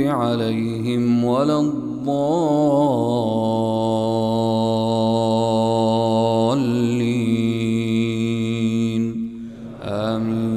عليهم ولا الضالين. آمين.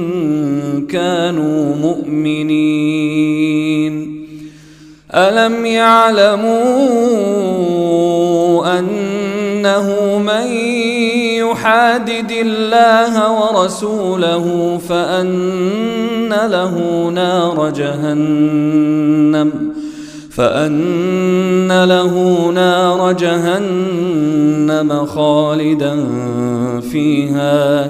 كانوا مؤمنين. ألم يعلموا أنه من يحادد الله ورسوله فأن له نار جهنم فأن له نار جهنم خالدا فيها.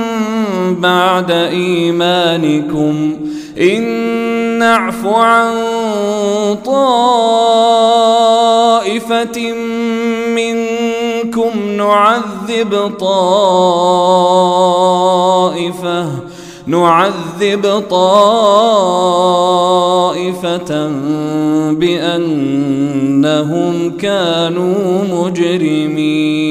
بعد إيمانكم إن نعف عن طائفة منكم نعذب طائفة نعذب طائفة بأنهم كانوا مجرمين.